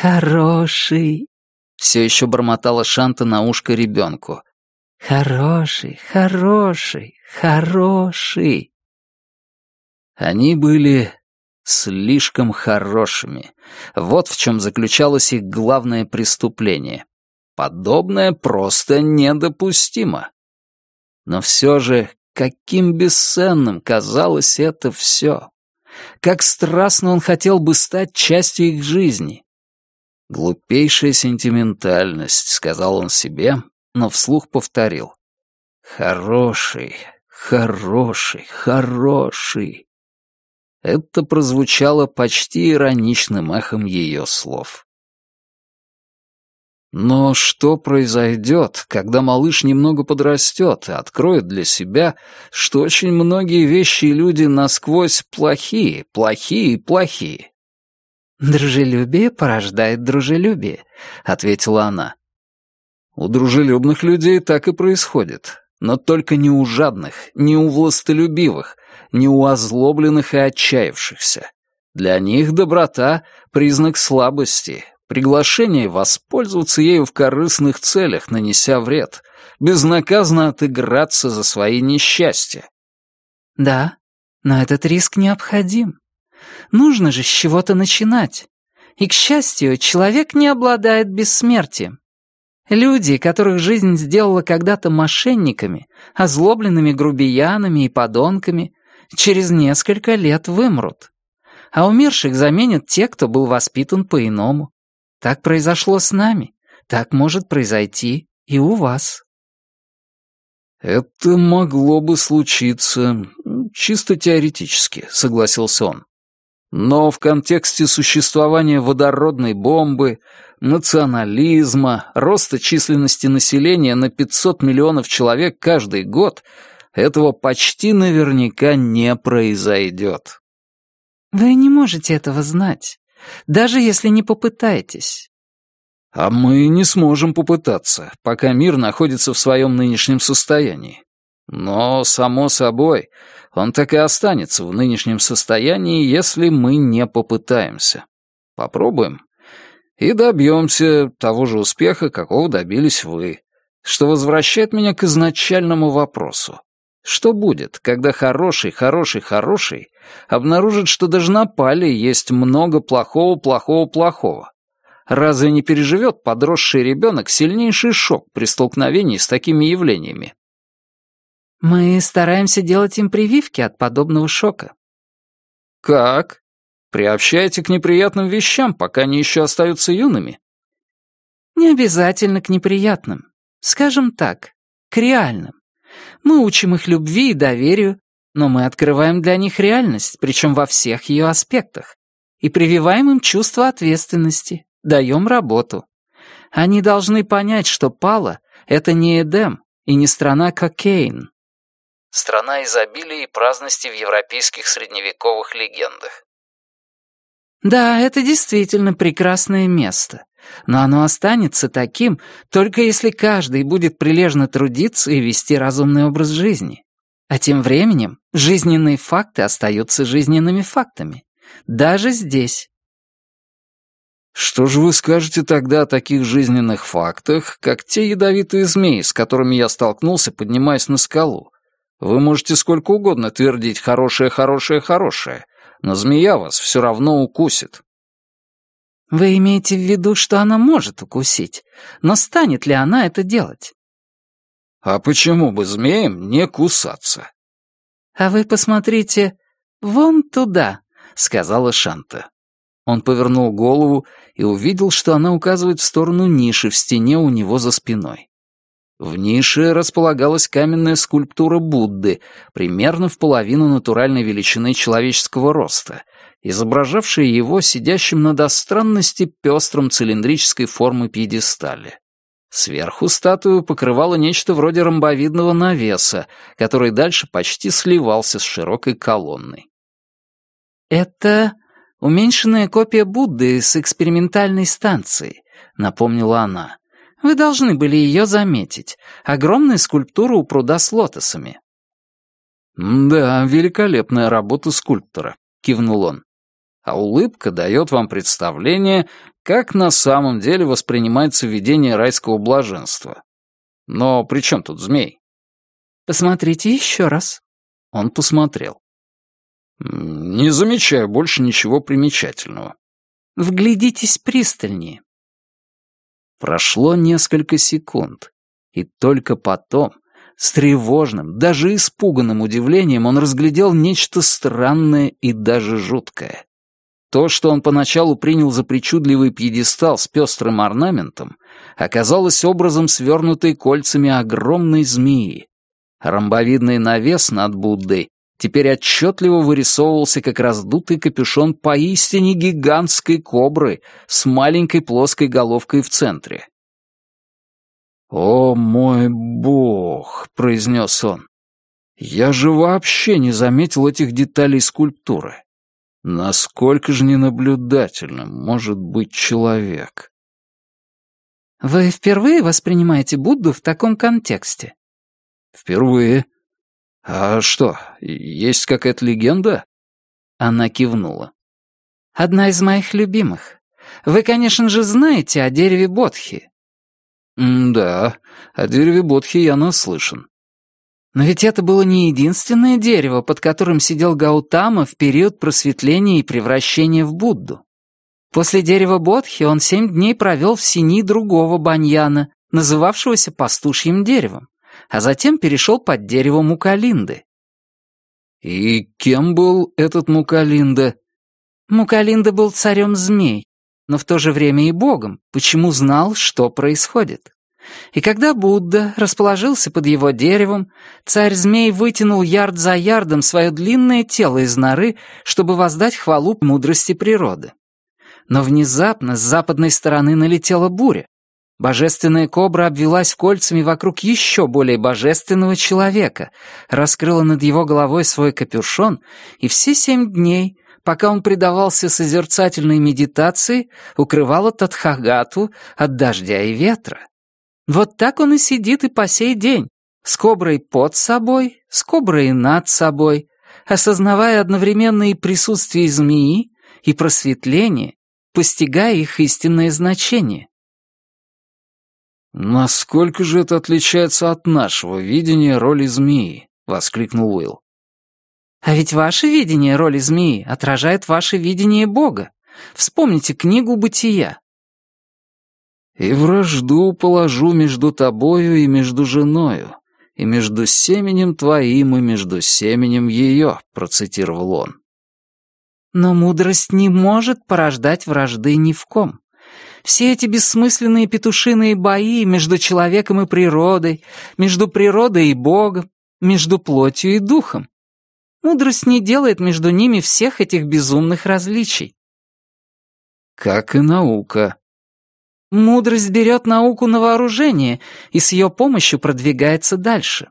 «Хороший!» — все еще бормотала Шанта на ушко ребенку. «Хороший, хороший, хороший!» Они были слишком хорошими. Вот в чем заключалось их главное преступление. Подобное просто недопустимо. Но все же, каким бесценным казалось это все. Как страстно он хотел бы стать частью их жизни. «Глупейшая сентиментальность», — сказал он себе, но вслух повторил. «Хороший, хороший, хороший». Это прозвучало почти ироничным эхом ее слов. Но что произойдет, когда малыш немного подрастет и откроет для себя, что очень многие вещи и люди насквозь плохие, плохие, плохие? «Дружелюбие порождает дружелюбие», — ответила она. «У дружелюбных людей так и происходит, но только не у жадных, не у властолюбивых, не у озлобленных и отчаявшихся. Для них доброта — признак слабости, приглашение воспользоваться ею в корыстных целях, нанеся вред, безнаказанно отыграться за свои несчастья. Да, но этот риск необходим. Нужно же с чего-то начинать. И, к счастью, человек не обладает бессмертием. Люди, которых жизнь сделала когда-то мошенниками, озлобленными грубиянами и подонками, через несколько лет вымрут. А умерших заменят те, кто был воспитан по-иному. Так произошло с нами. Так может произойти и у вас. «Это могло бы случиться, чисто теоретически», — согласился он. «Но в контексте существования водородной бомбы, национализма, роста численности населения на 500 миллионов человек каждый год этого почти наверняка не произойдет». «Вы не можете этого знать даже если не попытаетесь. А мы не сможем попытаться, пока мир находится в своем нынешнем состоянии. Но, само собой, он так и останется в нынешнем состоянии, если мы не попытаемся. Попробуем. И добьемся того же успеха, какого добились вы. Что возвращает меня к изначальному вопросу. Что будет, когда хороший, хороший, хороший обнаружит, что даже на пале есть много плохого, плохого, плохого? Разве не переживет подросший ребенок сильнейший шок при столкновении с такими явлениями? Мы стараемся делать им прививки от подобного шока. Как? Приобщайте к неприятным вещам, пока они еще остаются юными? Не обязательно к неприятным. Скажем так, к реальным. Мы учим их любви и доверию, но мы открываем для них реальность, причем во всех ее аспектах, и прививаем им чувство ответственности, даем работу. Они должны понять, что Пала — это не Эдем и не страна Кокейн. Страна изобилия и праздности в европейских средневековых легендах. Да, это действительно прекрасное место, но оно останется таким, только если каждый будет прилежно трудиться и вести разумный образ жизни. А тем временем жизненные факты остаются жизненными фактами. Даже здесь. Что же вы скажете тогда о таких жизненных фактах, как те ядовитые змеи, с которыми я столкнулся, поднимаясь на скалу? Вы можете сколько угодно твердить «хорошее, хорошее, хорошее», но змея вас все равно укусит. Вы имеете в виду, что она может укусить, но станет ли она это делать? А почему бы змеям не кусаться? А вы посмотрите вон туда, сказала Шанта. Он повернул голову и увидел, что она указывает в сторону ниши в стене у него за спиной. В нише располагалась каменная скульптура Будды, примерно в половину натуральной величины человеческого роста — изображавшая его сидящим на до странности пестром цилиндрической формы пьедестале. Сверху статую покрывало нечто вроде ромбовидного навеса, который дальше почти сливался с широкой колонной. «Это уменьшенная копия Будды с экспериментальной станции», — напомнила она. «Вы должны были ее заметить. Огромная скульптура у пруда с лотосами». «Да, великолепная работа скульптора», — кивнул он а улыбка дает вам представление, как на самом деле воспринимается введение райского блаженства. Но при чем тут змей? Посмотрите еще раз. Он посмотрел. Не замечаю больше ничего примечательного. Вглядитесь пристальнее. Прошло несколько секунд, и только потом, с тревожным, даже испуганным удивлением, он разглядел нечто странное и даже жуткое. То, что он поначалу принял за причудливый пьедестал с пестрым орнаментом, оказалось образом свернутой кольцами огромной змеи. Ромбовидный навес над Буддой теперь отчетливо вырисовывался как раздутый капюшон поистине гигантской кобры с маленькой плоской головкой в центре. «О мой бог!» — произнес он. «Я же вообще не заметил этих деталей скульптуры. Насколько же ненаблюдательным может быть человек?» «Вы впервые воспринимаете Будду в таком контексте?» «Впервые. А что, есть какая-то легенда?» Она кивнула. «Одна из моих любимых. Вы, конечно же, знаете о дереве Бодхи». «Да, о дереве Бодхи я наслышан». Но ведь это было не единственное дерево, под которым сидел Гаутама в период просветления и превращения в Будду. После дерева Бодхи он семь дней провел в сини другого баньяна, называвшегося пастушьим деревом, а затем перешел под дерево Мукалинды. «И кем был этот Мукалинда?» Мукалинда был царем змей, но в то же время и богом, почему знал, что происходит. И когда Будда расположился под его деревом, царь-змей вытянул ярд за ярдом свое длинное тело из норы, чтобы воздать хвалу мудрости природы. Но внезапно с западной стороны налетела буря. Божественная кобра обвелась кольцами вокруг еще более божественного человека, раскрыла над его головой свой капюшон, и все семь дней, пока он предавался созерцательной медитации, укрывала Тадхагату от дождя и ветра. Вот так он и сидит и по сей день, с коброй под собой, с коброй над собой, осознавая одновременно и присутствие змеи, и просветление, постигая их истинное значение. «Насколько же это отличается от нашего видения роли змеи?» — воскликнул Уилл. «А ведь ваше видение роли змеи отражает ваше видение Бога. Вспомните книгу «Бытия». И вражду положу между тобою и между женою, и между семенем твоим и между семенем ее», — процитировал он. Но мудрость не может порождать вражды ни в ком. Все эти бессмысленные петушиные бои между человеком и природой, между природой и Богом, между плотью и духом. Мудрость не делает между ними всех этих безумных различий. Как и наука, Мудрость берет науку на вооружение и с ее помощью продвигается дальше.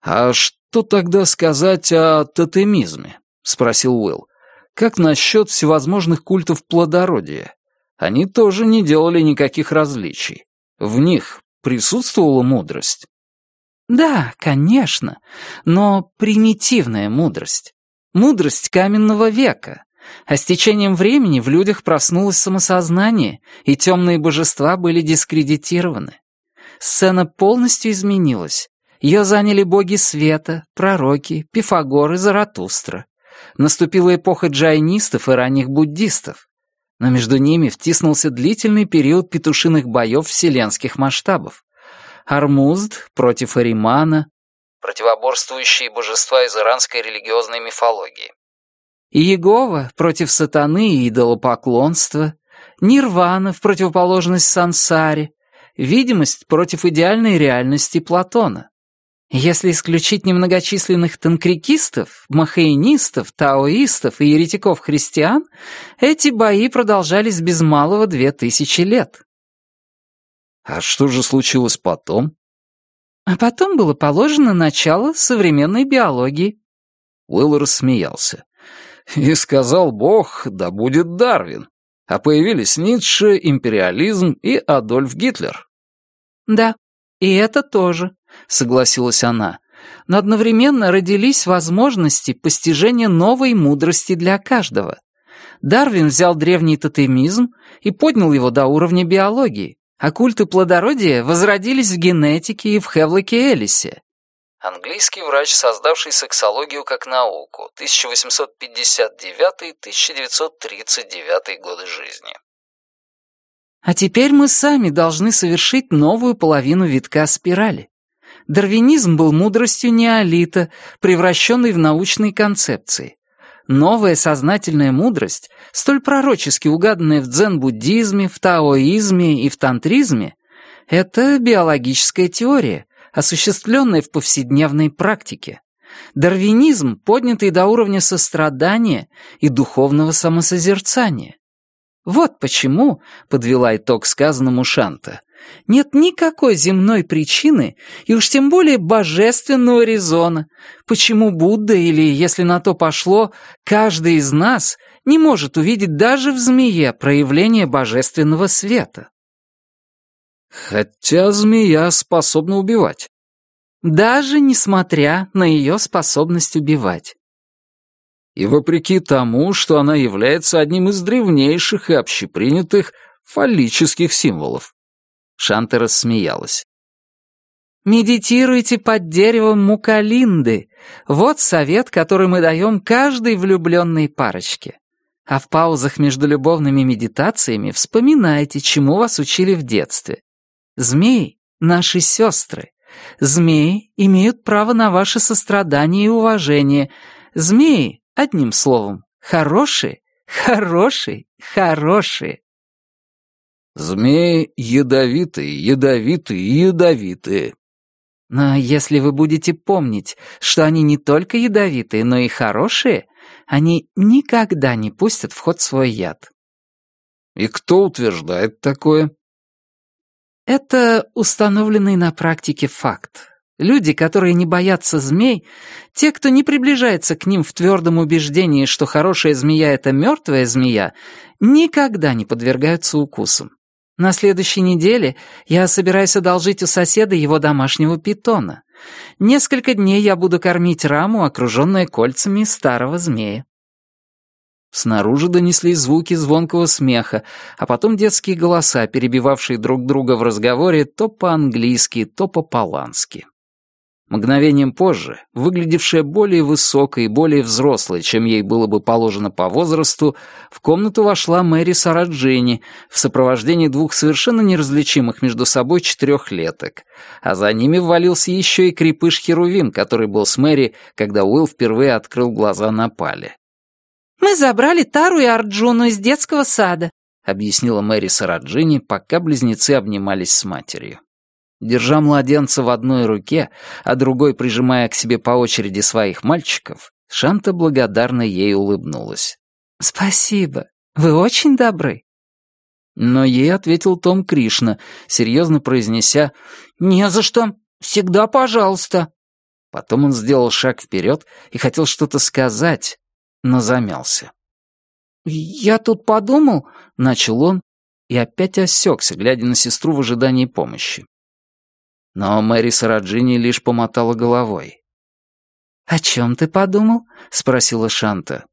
«А что тогда сказать о тотемизме?» — спросил Уилл. «Как насчет всевозможных культов плодородия? Они тоже не делали никаких различий. В них присутствовала мудрость?» «Да, конечно, но примитивная мудрость. Мудрость каменного века, а с течением времени в людях проснулось самосознание, и темные божества были дискредитированы. Сцена полностью изменилась. Ее заняли боги света, пророки, Пифагор и Заратустра. Наступила эпоха джайнистов и ранних буддистов. Но между ними втиснулся длительный период петушиных боев вселенских масштабов. Армузд против Аримана, противоборствующие божества из иранской религиозной мифологии. Иегова против сатаны и идолопоклонства, Нирвана в противоположность сансаре, видимость против идеальной реальности Платона. Если исключить немногочисленных танкрикистов, махаинистов, таоистов и еретиков-христиан, эти бои продолжались без малого две тысячи лет. А что же случилось потом? А потом было положено начало современной биологии. Уилл рассмеялся. И сказал Бог, да будет Дарвин. А появились Ницше, империализм и Адольф Гитлер. «Да, и это тоже», — согласилась она. «Но одновременно родились возможности постижения новой мудрости для каждого. Дарвин взял древний тотемизм и поднял его до уровня биологии, а культы плодородия возродились в генетике и в Хевлоке Элисе. Английский врач, создавший сексологию как науку, 1859-1939 годы жизни. А теперь мы сами должны совершить новую половину витка спирали. Дарвинизм был мудростью неолита, превращенной в научные концепции. Новая сознательная мудрость, столь пророчески угаданная в дзен-буддизме, в таоизме и в тантризме, это биологическая теория, осуществленная в повседневной практике. Дарвинизм, поднятый до уровня сострадания и духовного самосозерцания. Вот почему, подвела итог сказанному Шанта, нет никакой земной причины, и уж тем более божественного резона, почему Будда или, если на то пошло, каждый из нас не может увидеть даже в змее проявление божественного света. Хотя змея способна убивать. Даже несмотря на ее способность убивать. И вопреки тому, что она является одним из древнейших и общепринятых фаллических символов. Шанта рассмеялась. «Медитируйте под деревом мукалинды. Вот совет, который мы даем каждой влюбленной парочке. А в паузах между любовными медитациями вспоминайте, чему вас учили в детстве. Змеи — наши сестры. Змеи имеют право на ваше сострадание и уважение. Змеи, одним словом, хорошие, хорошие, хорошие. Змеи ядовитые, ядовитые, ядовитые. Но если вы будете помнить, что они не только ядовитые, но и хорошие, они никогда не пустят в ход свой яд. И кто утверждает такое? Это установленный на практике факт. Люди, которые не боятся змей, те, кто не приближается к ним в твердом убеждении, что хорошая змея — это мертвая змея, никогда не подвергаются укусам. На следующей неделе я собираюсь одолжить у соседа его домашнего питона. Несколько дней я буду кормить раму, окруженная кольцами старого змея. Снаружи донеслись звуки звонкого смеха, а потом детские голоса, перебивавшие друг друга в разговоре то по-английски, то по-полански. Мгновением позже, выглядевшая более высокой и более взрослой, чем ей было бы положено по возрасту, в комнату вошла Мэри Сараджини в сопровождении двух совершенно неразличимых между собой четырехлеток, а за ними ввалился еще и крепыш Херувим, который был с Мэри, когда Уилл впервые открыл глаза на пале. «Мы забрали Тару и Арджуну из детского сада», — объяснила Мэри Сараджини, пока близнецы обнимались с матерью. Держа младенца в одной руке, а другой прижимая к себе по очереди своих мальчиков, Шанта благодарно ей улыбнулась. «Спасибо. Вы очень добры». Но ей ответил Том Кришна, серьезно произнеся «Не за что. Всегда пожалуйста». Потом он сделал шаг вперед и хотел что-то сказать, но замялся. «Я тут подумал», — начал он, и опять осекся, глядя на сестру в ожидании помощи. Но Мэри Сараджини лишь помотала головой. «О чем ты подумал?» — спросила Шанта.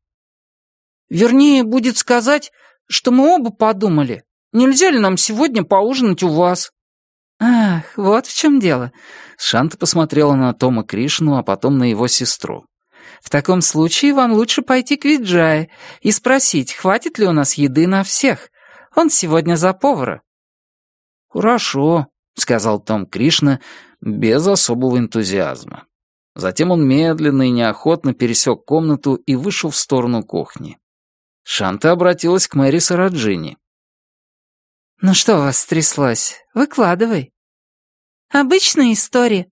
«Вернее, будет сказать, что мы оба подумали. Нельзя ли нам сегодня поужинать у вас?» «Ах, вот в чем дело». Шанта посмотрела на Тома Кришну, а потом на его сестру. «В таком случае вам лучше пойти к Виджае и спросить, хватит ли у нас еды на всех. Он сегодня за повара». «Хорошо», — сказал Том Кришна без особого энтузиазма. Затем он медленно и неохотно пересек комнату и вышел в сторону кухни. Шанта обратилась к Мэри Сараджини. «Ну что вас стряслось? Выкладывай». «Обычная история.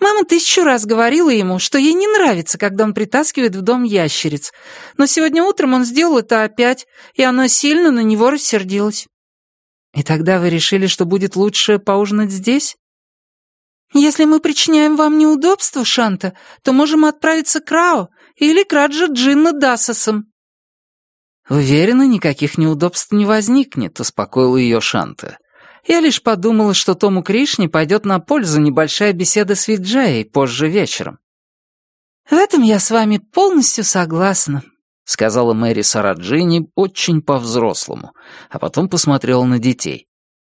Мама тысячу раз говорила ему, что ей не нравится, когда он притаскивает в дом ящериц. Но сегодня утром он сделал это опять, и она сильно на него рассердилась. «И тогда вы решили, что будет лучше поужинать здесь?» «Если мы причиняем вам неудобства, Шанта, то можем отправиться к Рао или к Раджа Джинна Дасосам». «Уверена, никаких неудобств не возникнет», — успокоила ее Шанта. «Я лишь подумала, что Тому Кришне пойдет на пользу небольшая беседа с Виджаей позже вечером». «В этом я с вами полностью согласна», сказала Мэри Сараджини очень по-взрослому, а потом посмотрела на детей.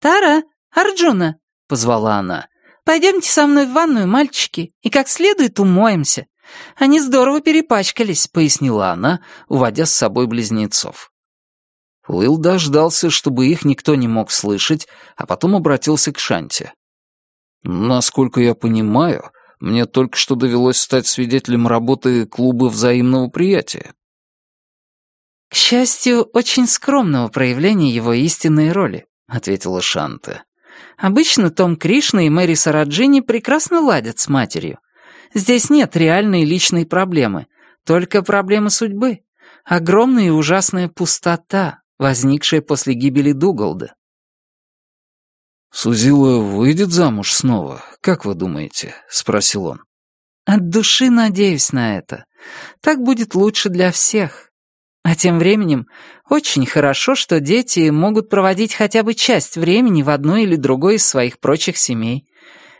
«Тара, Арджуна!» — позвала она. «Пойдемте со мной в ванную, мальчики, и как следует умоемся. Они здорово перепачкались», — пояснила она, уводя с собой близнецов. Уилл дождался, чтобы их никто не мог слышать, а потом обратился к Шанте. «Насколько я понимаю, мне только что довелось стать свидетелем работы клуба взаимного приятия. «К счастью, очень скромного проявления его истинной роли», — ответила Шанта. «Обычно Том Кришна и Мэри Сараджини прекрасно ладят с матерью. Здесь нет реальной личной проблемы, только проблемы судьбы. Огромная и ужасная пустота, возникшая после гибели Дугалда». «Сузила выйдет замуж снова, как вы думаете?» — спросил он. «От души надеюсь на это. Так будет лучше для всех. А тем временем очень хорошо, что дети могут проводить хотя бы часть времени в одной или другой из своих прочих семей.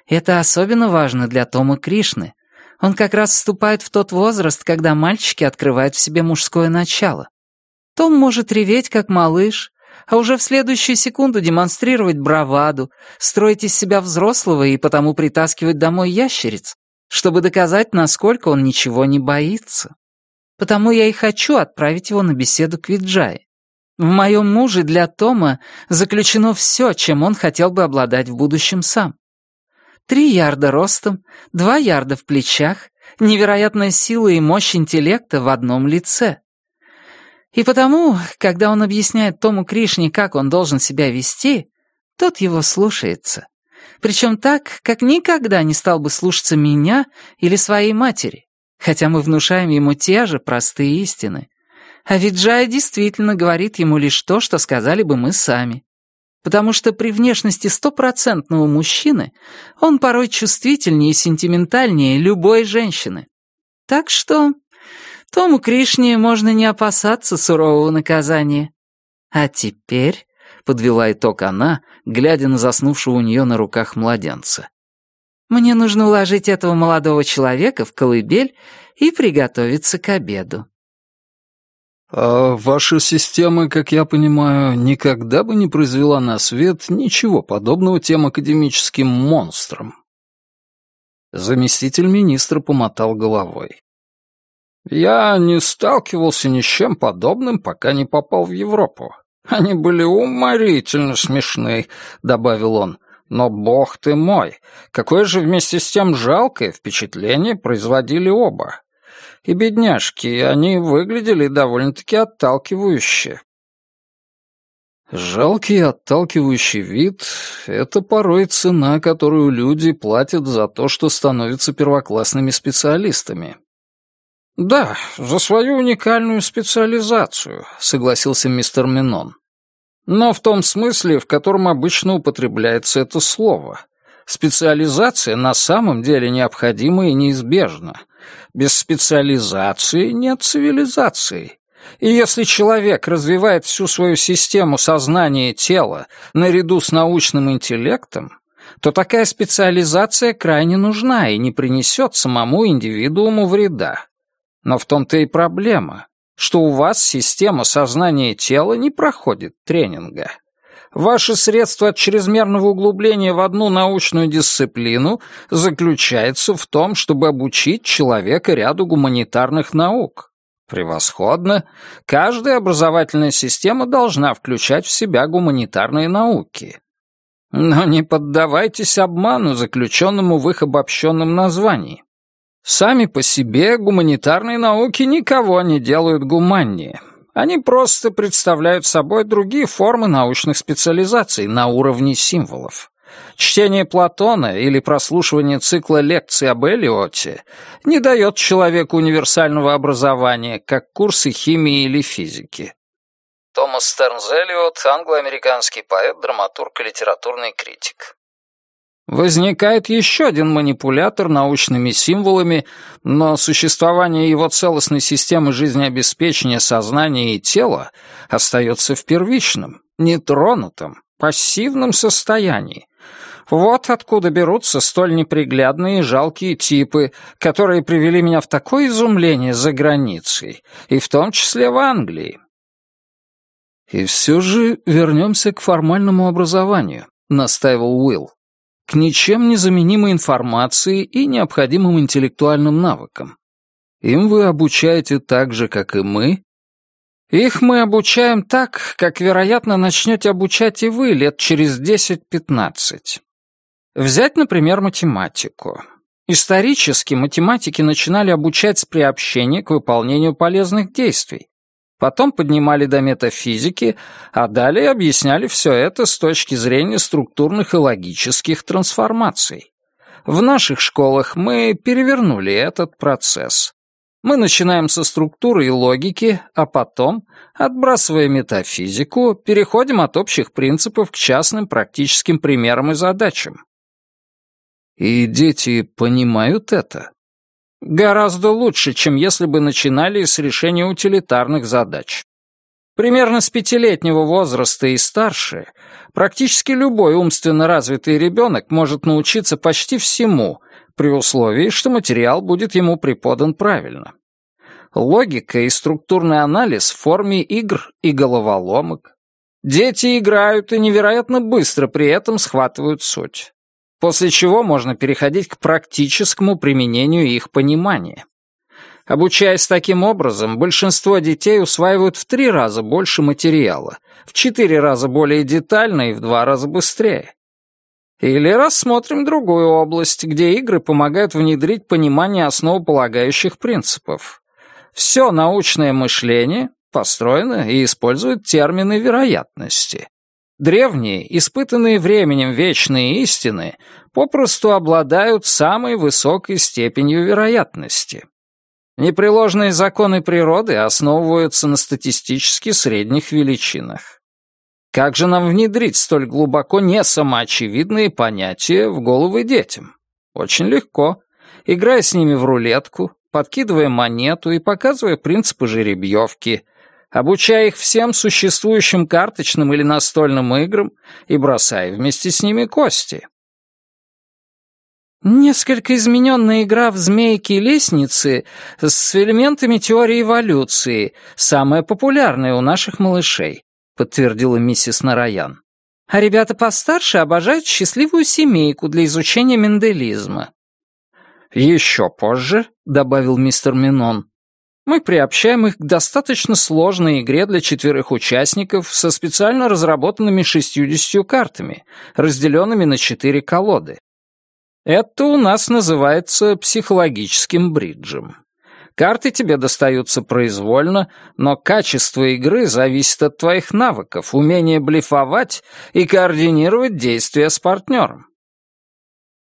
Это особенно важно для Тома Кришны. Он как раз вступает в тот возраст, когда мальчики открывают в себе мужское начало. Том может реветь, как малыш, а уже в следующую секунду демонстрировать браваду, строить из себя взрослого и потому притаскивать домой ящериц, чтобы доказать, насколько он ничего не боится. Потому я и хочу отправить его на беседу к Виджае. В моем муже для Тома заключено все, чем он хотел бы обладать в будущем сам. Три ярда ростом, два ярда в плечах, невероятная сила и мощь интеллекта в одном лице. И потому, когда он объясняет Тому Кришне, как он должен себя вести, тот его слушается. Причем так, как никогда не стал бы слушаться меня или своей матери хотя мы внушаем ему те же простые истины. А ведь Джая действительно говорит ему лишь то, что сказали бы мы сами. Потому что при внешности стопроцентного мужчины он порой чувствительнее и сентиментальнее любой женщины. Так что Тому Кришне можно не опасаться сурового наказания. А теперь, — подвела итог она, глядя на заснувшего у нее на руках младенца, мне нужно уложить этого молодого человека в колыбель и приготовиться к обеду. «А ваша система, как я понимаю, никогда бы не произвела на свет ничего подобного тем академическим монстрам?» Заместитель министра помотал головой. «Я не сталкивался ни с чем подобным, пока не попал в Европу. Они были уморительно смешны», — добавил он. Но, бог ты мой, какое же вместе с тем жалкое впечатление производили оба. И бедняжки, они выглядели довольно-таки отталкивающе. Жалкий отталкивающий вид — это порой цена, которую люди платят за то, что становятся первоклассными специалистами. «Да, за свою уникальную специализацию», — согласился мистер Минон но в том смысле, в котором обычно употребляется это слово. Специализация на самом деле необходима и неизбежна. Без специализации нет цивилизации. И если человек развивает всю свою систему сознания и тела наряду с научным интеллектом, то такая специализация крайне нужна и не принесет самому индивидууму вреда. Но в том-то и проблема что у вас система сознания тела не проходит тренинга. Ваше средство от чрезмерного углубления в одну научную дисциплину заключается в том, чтобы обучить человека ряду гуманитарных наук. Превосходно. Каждая образовательная система должна включать в себя гуманитарные науки. Но не поддавайтесь обману, заключенному в их обобщенном названии. Сами по себе гуманитарные науки никого не делают гуманнее. Они просто представляют собой другие формы научных специализаций на уровне символов. Чтение Платона или прослушивание цикла лекций об Элиоте не дает человеку универсального образования, как курсы химии или физики. Томас Стернс Элиот, англо-американский поэт, драматург и литературный критик. Возникает еще один манипулятор научными символами, но существование его целостной системы жизнеобеспечения сознания и тела остается в первичном, нетронутом, пассивном состоянии, Вот откуда берутся столь неприглядные и жалкие типы, которые привели меня в такое изумление за границей, и в том числе в Англии. «И все же вернемся к формальному образованию», — настаивал Уилл. «К ничем незаменимой информации и необходимым интеллектуальным навыкам. Им вы обучаете так же, как и мы?» «Их мы обучаем так, как, вероятно, начнете обучать и вы лет через десять-пятнадцать. Взять, например, математику. Исторически математики начинали обучать с приобщения к выполнению полезных действий. Потом поднимали до метафизики, а далее объясняли все это с точки зрения структурных и логических трансформаций. В наших школах мы перевернули этот процесс. Мы начинаем со структуры и логики, а потом, отбрасывая метафизику, переходим от общих принципов к частным практическим примерам и задачам. И дети понимают это? Гораздо лучше, чем если бы начинали с решения утилитарных задач. Примерно с пятилетнего возраста и старше практически любой умственно развитый ребенок может научиться почти всему, при условии, что материал будет ему преподан правильно. Логика и структурный анализ в форме игр и головоломок. Дети играют и невероятно быстро при этом схватывают суть после чего можно переходить к практическому применению их понимания. Обучаясь таким образом, большинство детей усваивают в три раза больше материала, в четыре раза более детально и в два раза быстрее. Или рассмотрим другую область, где игры помогают внедрить понимание основополагающих принципов. Все научное мышление построено и использует термины вероятности. Древние, испытанные временем вечные истины, попросту обладают самой высокой степенью вероятности. Непреложные законы природы основываются на статистически средних величинах. Как же нам внедрить столь глубоко не самоочевидные понятия в головы детям? Очень легко. Играя с ними в рулетку, подкидывая монету и показывая принципы жеребьевки – обучая их всем существующим карточным или настольным играм и бросая вместе с ними кости. Несколько измененная игра в змейки и лестницы с элементами теории эволюции, самая популярная у наших малышей, подтвердила миссис Нараян. А ребята постарше обожают счастливую семейку для изучения менделизма. «Еще позже», — добавил мистер Минон, мы приобщаем их к достаточно сложной игре для четверых участников со специально разработанными 60 картами, разделенными на четыре колоды. Это у нас называется психологическим бриджем. Карты тебе достаются произвольно, но качество игры зависит от твоих навыков, умения блефовать и координировать действия с партнером.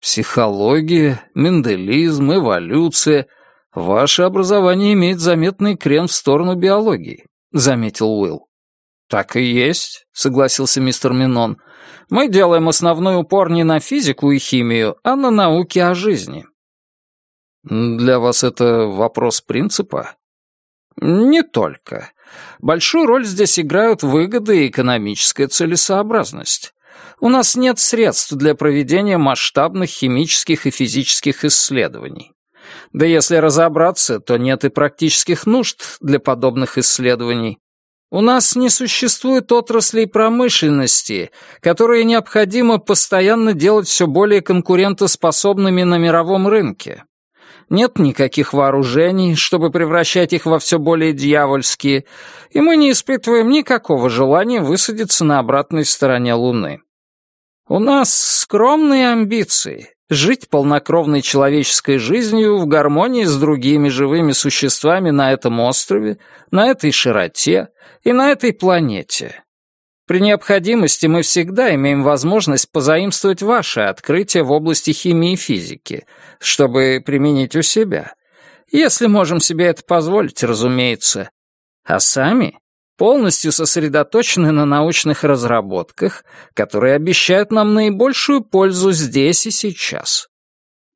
Психология, менделизм, эволюция — «Ваше образование имеет заметный крен в сторону биологии», — заметил Уилл. «Так и есть», — согласился мистер Минон. «Мы делаем основной упор не на физику и химию, а на науки о жизни». «Для вас это вопрос принципа?» «Не только. Большую роль здесь играют выгоды и экономическая целесообразность. У нас нет средств для проведения масштабных химических и физических исследований. Да если разобраться, то нет и практических нужд для подобных исследований. У нас не существует отраслей промышленности, которые необходимо постоянно делать все более конкурентоспособными на мировом рынке. Нет никаких вооружений, чтобы превращать их во все более дьявольские, и мы не испытываем никакого желания высадиться на обратной стороне Луны. У нас скромные амбиции, жить полнокровной человеческой жизнью в гармонии с другими живыми существами на этом острове, на этой широте и на этой планете. При необходимости мы всегда имеем возможность позаимствовать ваши открытия в области химии и физики, чтобы применить у себя. Если можем себе это позволить, разумеется. А сами полностью сосредоточены на научных разработках, которые обещают нам наибольшую пользу здесь и сейчас.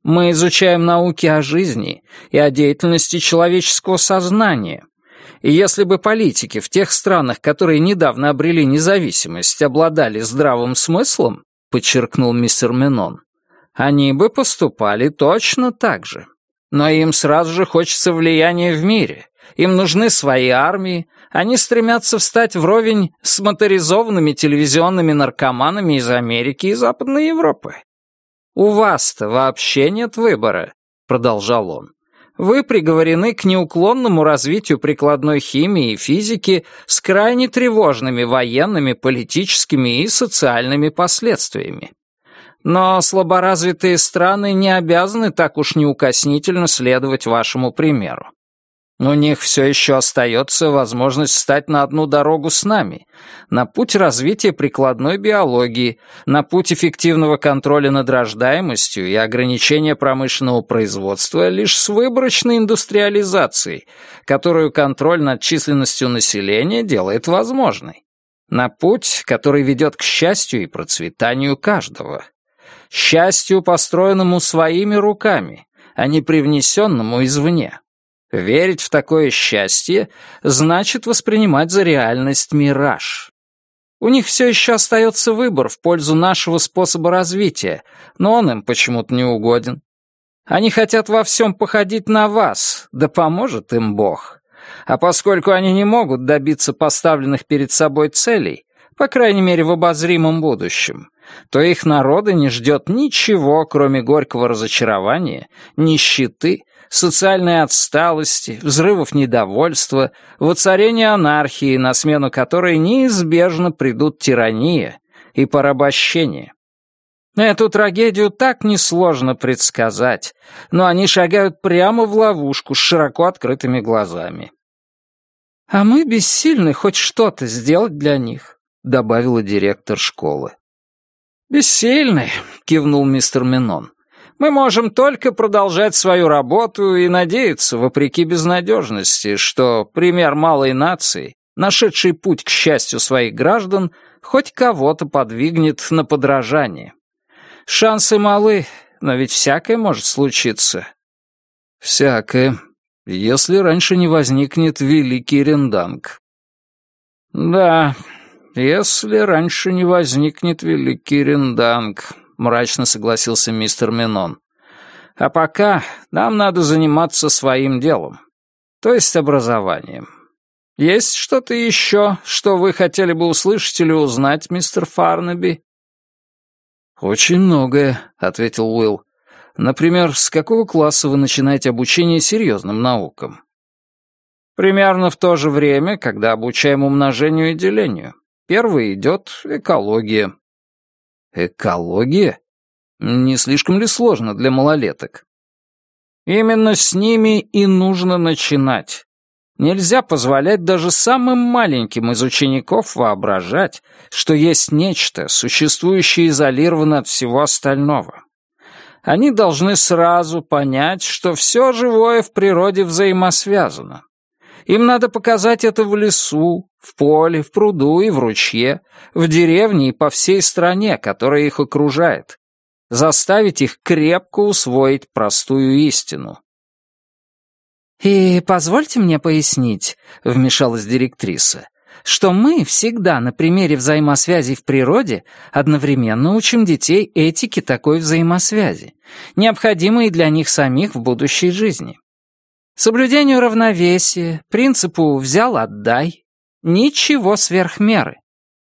Мы изучаем науки о жизни и о деятельности человеческого сознания. И если бы политики в тех странах, которые недавно обрели независимость, обладали здравым смыслом, — подчеркнул мистер Менон, — «они бы поступали точно так же. Но им сразу же хочется влияния в мире. Им нужны свои армии, они стремятся встать вровень с моторизованными телевизионными наркоманами из Америки и Западной Европы. «У вас-то вообще нет выбора», — продолжал он. «Вы приговорены к неуклонному развитию прикладной химии и физики с крайне тревожными военными, политическими и социальными последствиями. Но слаборазвитые страны не обязаны так уж неукоснительно следовать вашему примеру. У них все еще остается возможность встать на одну дорогу с нами, на путь развития прикладной биологии, на путь эффективного контроля над рождаемостью и ограничения промышленного производства лишь с выборочной индустриализацией, которую контроль над численностью населения делает возможной. На путь, который ведет к счастью и процветанию каждого. Счастью, построенному своими руками, а не привнесенному извне. Верить в такое счастье значит воспринимать за реальность мираж. У них все еще остается выбор в пользу нашего способа развития, но он им почему-то не угоден. Они хотят во всем походить на вас, да поможет им Бог. А поскольку они не могут добиться поставленных перед собой целей, по крайней мере в обозримом будущем, то их народа не ждет ничего, кроме горького разочарования, нищеты социальной отсталости, взрывов недовольства, воцарения анархии, на смену которой неизбежно придут тирания и порабощение. Эту трагедию так несложно предсказать, но они шагают прямо в ловушку с широко открытыми глазами. «А мы бессильны хоть что-то сделать для них», — добавила директор школы. «Бессильны», — кивнул мистер Минон. Мы можем только продолжать свою работу и надеяться, вопреки безнадежности, что пример малой нации, нашедший путь к счастью своих граждан, хоть кого-то подвигнет на подражание. Шансы малы, но ведь всякое может случиться. Всякое, если раньше не возникнет великий ренданг. Да, если раньше не возникнет великий ренданг, мрачно согласился мистер Минон. А пока нам надо заниматься своим делом, то есть образованием. Есть что-то еще, что вы хотели бы услышать или узнать, мистер Фарнаби? Очень многое, ответил Уилл. Например, с какого класса вы начинаете обучение серьезным наукам? Примерно в то же время, когда обучаем умножению и делению. Первый идет экология, Экология? Не слишком ли сложно для малолеток? Именно с ними и нужно начинать. Нельзя позволять даже самым маленьким из учеников воображать, что есть нечто, существующее изолированно от всего остального. Они должны сразу понять, что все живое в природе взаимосвязано. Им надо показать это в лесу, в поле, в пруду и в ручье, в деревне и по всей стране, которая их окружает. Заставить их крепко усвоить простую истину. «И позвольте мне пояснить», — вмешалась директриса, «что мы всегда на примере взаимосвязи в природе одновременно учим детей этике такой взаимосвязи, необходимой для них самих в будущей жизни. Соблюдению равновесия, принципу «взял-отдай», ничего сверх меры.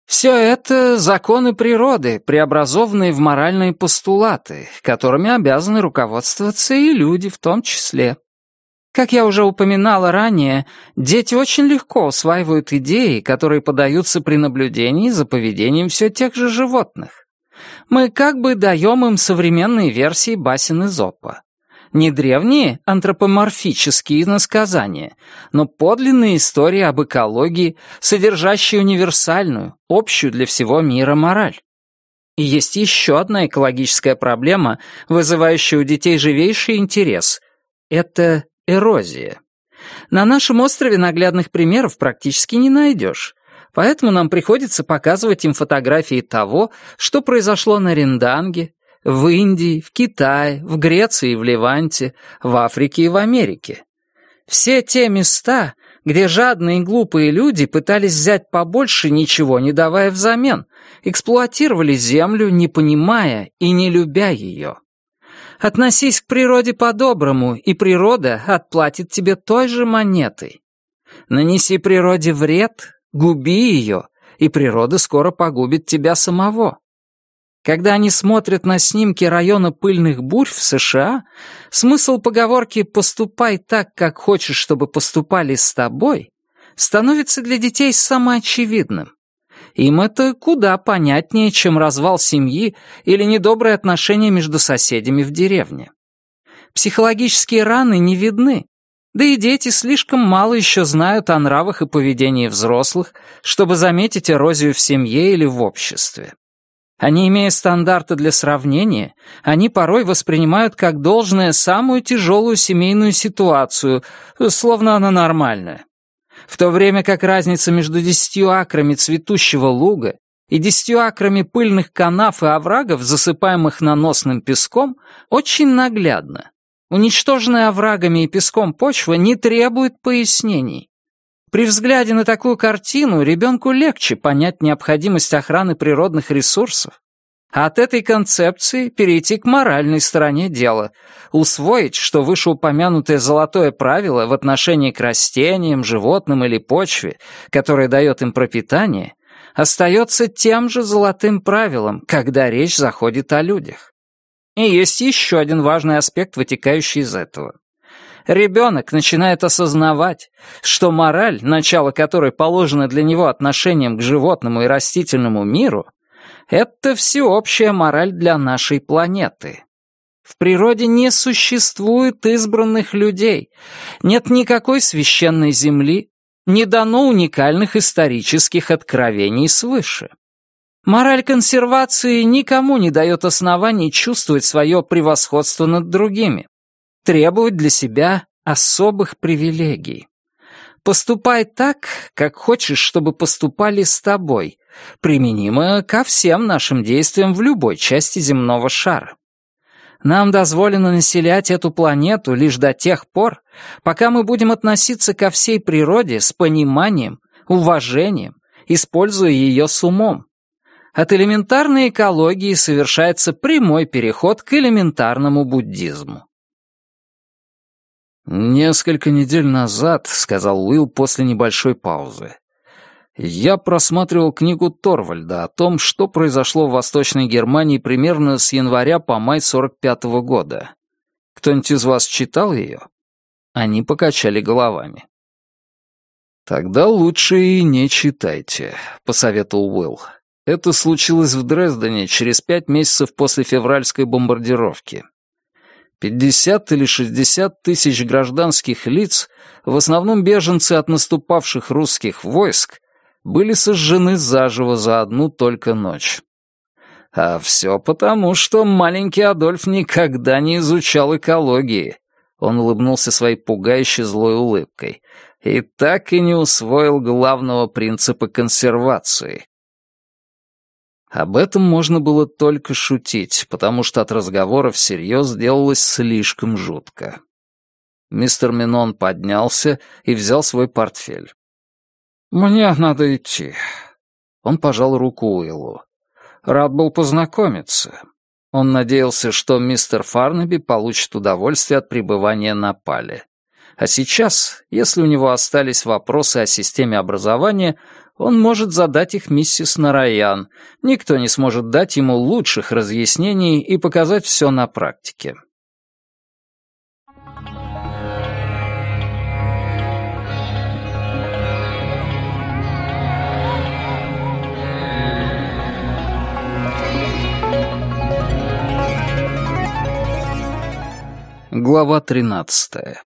Все это законы природы, преобразованные в моральные постулаты, которыми обязаны руководствоваться и люди в том числе. Как я уже упоминала ранее, дети очень легко усваивают идеи, которые подаются при наблюдении за поведением все тех же животных. Мы как бы даем им современные версии басен Изопа не древние антропоморфические насказания, но подлинные истории об экологии, содержащие универсальную, общую для всего мира мораль. И есть еще одна экологическая проблема, вызывающая у детей живейший интерес. Это эрозия. На нашем острове наглядных примеров практически не найдешь. Поэтому нам приходится показывать им фотографии того, что произошло на Ренданге, в Индии, в Китае, в Греции и в Ливанте, в Африке и в Америке. Все те места, где жадные и глупые люди пытались взять побольше, ничего не давая взамен, эксплуатировали землю, не понимая и не любя ее. Относись к природе по-доброму, и природа отплатит тебе той же монетой. Нанеси природе вред, губи ее, и природа скоро погубит тебя самого. Когда они смотрят на снимки района пыльных бурь в США, смысл поговорки «поступай так, как хочешь, чтобы поступали с тобой» становится для детей самоочевидным. Им это куда понятнее, чем развал семьи или недобрые отношения между соседями в деревне. Психологические раны не видны, да и дети слишком мало еще знают о нравах и поведении взрослых, чтобы заметить эрозию в семье или в обществе. А не имея стандарта для сравнения, они порой воспринимают как должное самую тяжелую семейную ситуацию, словно она нормальная. В то время как разница между десятью акрами цветущего луга и десятью акрами пыльных канав и оврагов, засыпаемых наносным песком, очень наглядна. Уничтоженная оврагами и песком почва не требует пояснений. При взгляде на такую картину ребенку легче понять необходимость охраны природных ресурсов, а от этой концепции перейти к моральной стороне дела, усвоить, что вышеупомянутое золотое правило в отношении к растениям, животным или почве, которое дает им пропитание, остается тем же золотым правилом, когда речь заходит о людях. И есть еще один важный аспект, вытекающий из этого. Ребенок начинает осознавать, что мораль, начало которой положено для него отношением к животному и растительному миру, это всеобщая мораль для нашей планеты. В природе не существует избранных людей, нет никакой священной земли, не дано уникальных исторических откровений свыше. Мораль консервации никому не дает оснований чувствовать свое превосходство над другими, требовать для себя особых привилегий. Поступай так, как хочешь, чтобы поступали с тобой, применимо ко всем нашим действиям в любой части земного шара. Нам дозволено населять эту планету лишь до тех пор, пока мы будем относиться ко всей природе с пониманием, уважением, используя ее с умом. От элементарной экологии совершается прямой переход к элементарному буддизму. «Несколько недель назад», — сказал Уилл после небольшой паузы, я просматривал книгу Торвальда о том, что произошло в Восточной Германии примерно с января по май 45 -го года. Кто-нибудь из вас читал ее? Они покачали головами. «Тогда лучше и не читайте», — посоветовал Уилл. «Это случилось в Дрездене через пять месяцев после февральской бомбардировки. 50 или 60 тысяч гражданских лиц, в основном беженцы от наступавших русских войск, были сожжены заживо за одну только ночь. А все потому, что маленький Адольф никогда не изучал экологии. Он улыбнулся своей пугающей злой улыбкой. И так и не усвоил главного принципа консервации. Об этом можно было только шутить, потому что от разговора всерьез сделалось слишком жутко. Мистер Минон поднялся и взял свой портфель. «Мне надо идти». Он пожал руку Уиллу. «Рад был познакомиться». Он надеялся, что мистер Фарнаби получит удовольствие от пребывания на Пале. А сейчас, если у него остались вопросы о системе образования, он может задать их миссис Нараян. Никто не сможет дать ему лучших разъяснений и показать все на практике. Глава тринадцатая